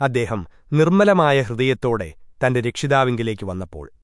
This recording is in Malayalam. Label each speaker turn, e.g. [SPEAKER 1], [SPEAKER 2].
[SPEAKER 1] അദ്ദേഹം നിർമ്മലമായ ഹൃദയത്തോടെ തന്റെ രക്ഷിതാവിങ്കിലേക്ക് വന്നപ്പോൾ